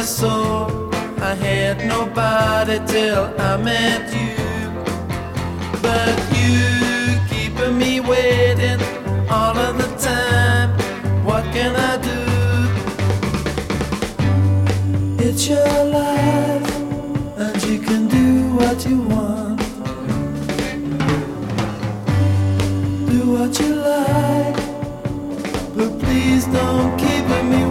my soul. I had nobody till I met you. But you keeping me waiting all of the time. What can I do? It's your life, and you can do what you want. Do what you like, but please don't keep me waiting.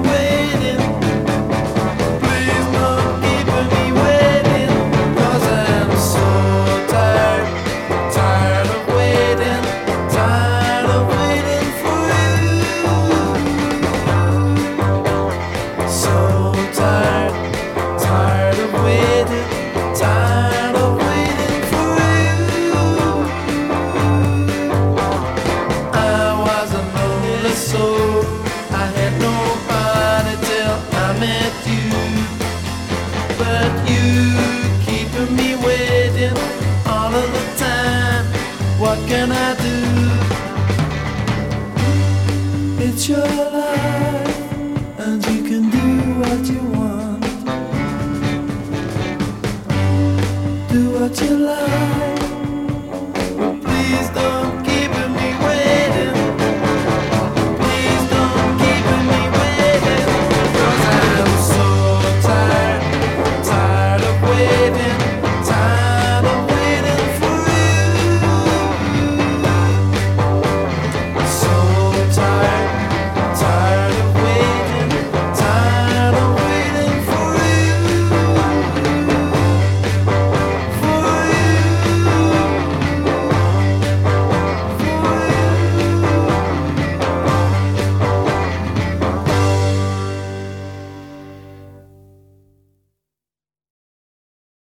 but you keeping me waiting all of the time. What can I do? It's your life, and you can do what you want. Do what you like.